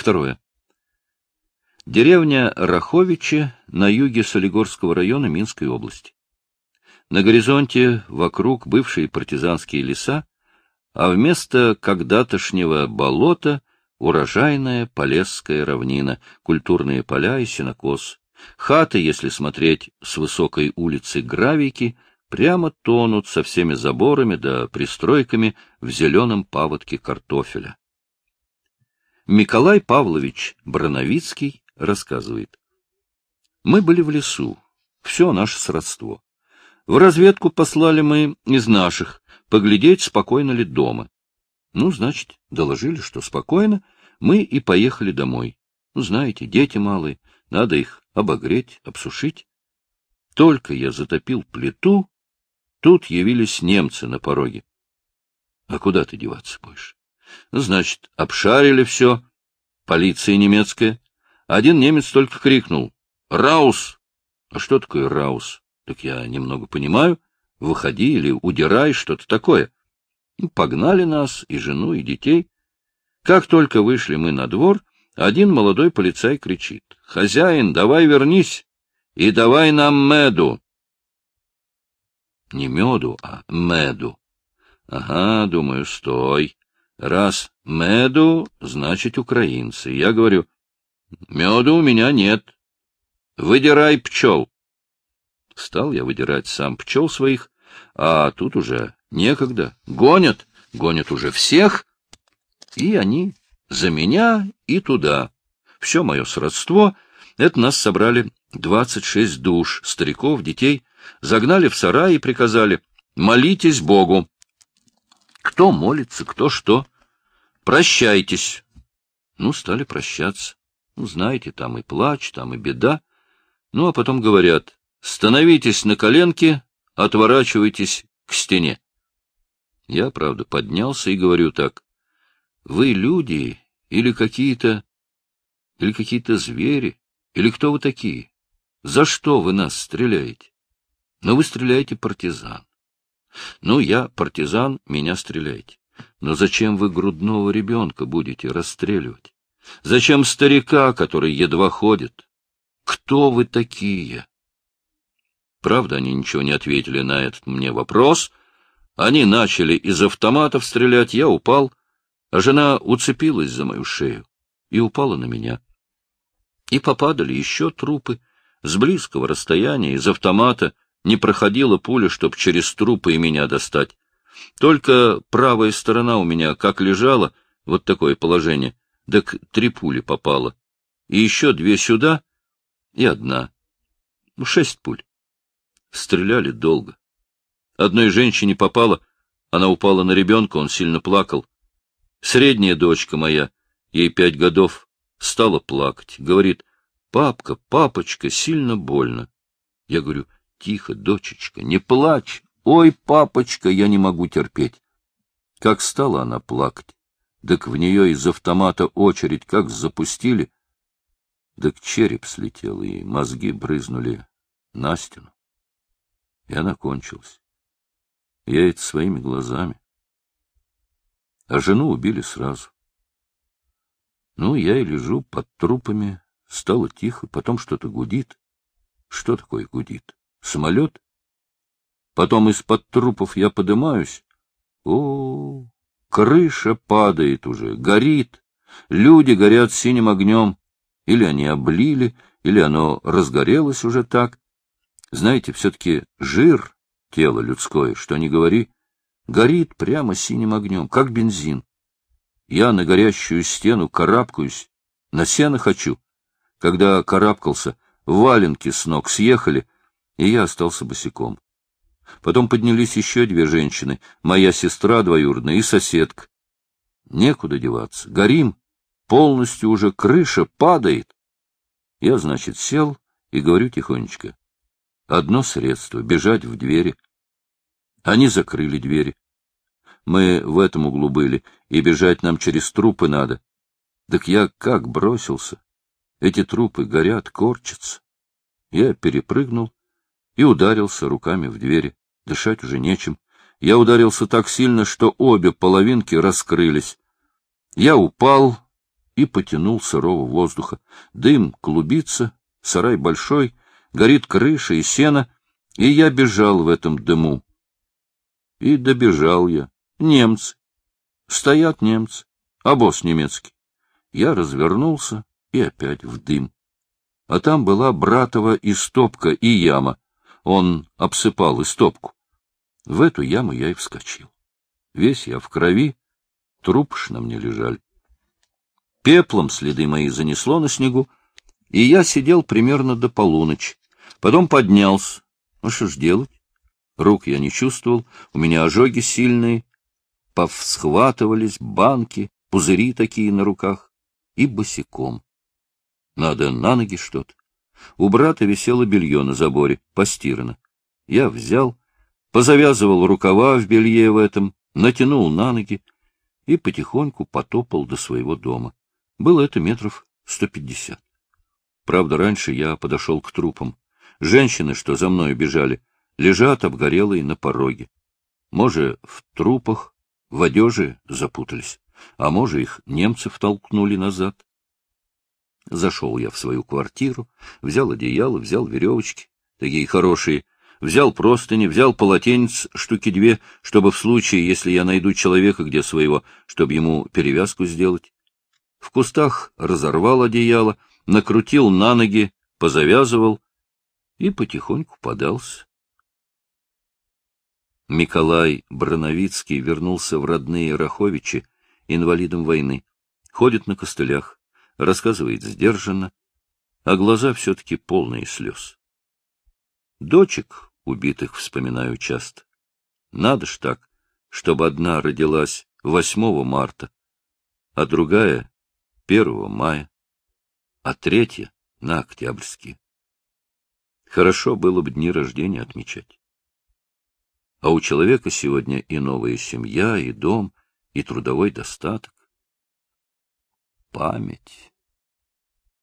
Второе. Деревня Раховичи на юге Солигорского района Минской области. На горизонте вокруг бывшие партизанские леса, а вместо когда-тошнего болота урожайная Полесская равнина, культурные поля и сенокос. Хаты, если смотреть с высокой улицы Гравики, прямо тонут со всеми заборами да пристройками в зеленом паводке картофеля. Николай Павлович Броновицкий рассказывает. Мы были в лесу, все наше сродство. В разведку послали мы из наших, поглядеть, спокойно ли дома. Ну, значит, доложили, что спокойно, мы и поехали домой. Ну, знаете, дети малые, надо их обогреть, обсушить. Только я затопил плиту, тут явились немцы на пороге. А куда ты деваться будешь? Значит, обшарили все, полиция немецкая. Один немец только крикнул «Раус!» А что такое «Раус»? Так я немного понимаю. Выходи или удирай, что-то такое. Погнали нас, и жену, и детей. Как только вышли мы на двор, один молодой полицай кричит. — Хозяин, давай вернись и давай нам меду. Не меду, а меду. Ага, думаю, стой. Раз меду, значит украинцы. Я говорю, меду у меня нет. Выдирай пчел. Стал я выдирать сам пчел своих, а тут уже некогда. Гонят, гонят уже всех, и они за меня и туда. Все мое сродство — это нас собрали двадцать шесть душ, стариков, детей, загнали в сарай и приказали «молитесь Богу». Кто молится, кто что. Прощайтесь. Ну, стали прощаться. Ну, знаете, там и плач, там и беда. Ну, а потом говорят, Становитесь на коленки, отворачивайтесь к стене. Я, правда, поднялся и говорю так. Вы люди или какие-то... или какие-то звери? Или кто вы такие? За что вы нас стреляете? Но вы стреляете партизан. Ну, я партизан, меня стреляете. Но зачем вы грудного ребенка будете расстреливать? Зачем старика, который едва ходит? Кто вы такие? Правда, они ничего не ответили на этот мне вопрос. Они начали из автоматов стрелять, я упал, а жена уцепилась за мою шею и упала на меня. И попадали еще трупы. С близкого расстояния из автомата не проходила пуля, чтоб через трупы и меня достать. Только правая сторона у меня как лежала, вот такое положение, так три пули попало. И еще две сюда и одна. Ну, шесть пуль. Стреляли долго. Одной женщине попало, она упала на ребенка, он сильно плакал. Средняя дочка моя, ей пять годов, стала плакать. Говорит, папка, папочка, сильно больно. Я говорю, тихо, дочечка, не плачь. Ой, папочка, я не могу терпеть. Как стала она плакать, так в нее из автомата очередь как запустили, так череп слетел, и мозги брызнули на стену и она кончилась. Я это своими глазами. А жену убили сразу. Ну, я и лежу под трупами, стало тихо, потом что-то гудит. Что такое гудит? Самолет? Потом из-под трупов я подымаюсь. О, крыша падает уже, горит. Люди горят синим огнем. Или они облили, или оно разгорелось уже так. Знаете, все-таки жир, тело людское, что ни говори, горит прямо синим огнем, как бензин. Я на горящую стену карабкаюсь, на сено хочу. Когда карабкался, валенки с ног съехали, и я остался босиком. Потом поднялись еще две женщины, моя сестра двоюродная и соседка. Некуда деваться, горим, полностью уже крыша падает. Я, значит, сел и говорю тихонечко. Одно средство — бежать в двери. Они закрыли двери. Мы в этом углу были, и бежать нам через трупы надо. Так я как бросился. Эти трупы горят, корчатся. Я перепрыгнул и ударился руками в двери. Дышать уже нечем. Я ударился так сильно, что обе половинки раскрылись. Я упал и потянул сырого воздуха. Дым клубится, сарай большой, горит крыша и сено, и я бежал в этом дыму. И добежал я. Немцы. Стоят немцы. Босс немецкий. Я развернулся и опять в дым. А там была братова истопка и яма. Он обсыпал истопку. В эту яму я и вскочил. Весь я в крови, труп на мне лежали. Пеплом следы мои занесло на снегу, и я сидел примерно до полуночи. Потом поднялся. Ну что ж делать? Рук я не чувствовал, у меня ожоги сильные, повсхватывались банки, пузыри такие на руках, и босиком. Надо на ноги что-то. У брата висело белье на заборе, постирано. Я взял, позавязывал рукава в белье в этом, натянул на ноги и потихоньку потопал до своего дома. Было это метров сто пятьдесят. Правда, раньше я подошел к трупам. Женщины, что за мной бежали, лежат обгорелые на пороге. Может, в трупах, в одежде запутались, а может, их немцы втолкнули назад. Зашел я в свою квартиру, взял одеяло, взял веревочки, такие хорошие, взял простыни, взял полотенец штуки две, чтобы в случае, если я найду человека где своего, чтобы ему перевязку сделать. В кустах разорвал одеяло, накрутил на ноги, позавязывал и потихоньку подался. Николай Броновицкий вернулся в родные Раховичи, инвалидом войны. Ходит на костылях, рассказывает сдержанно, а глаза все-таки полные слез. Дочек убитых вспоминаю часто. Надо ж так, чтобы одна родилась 8 марта, а другая — 1 мая, а третья — на октябрьские. Хорошо было бы дни рождения отмечать. А у человека сегодня и новая семья, и дом, и трудовой достаток. Память.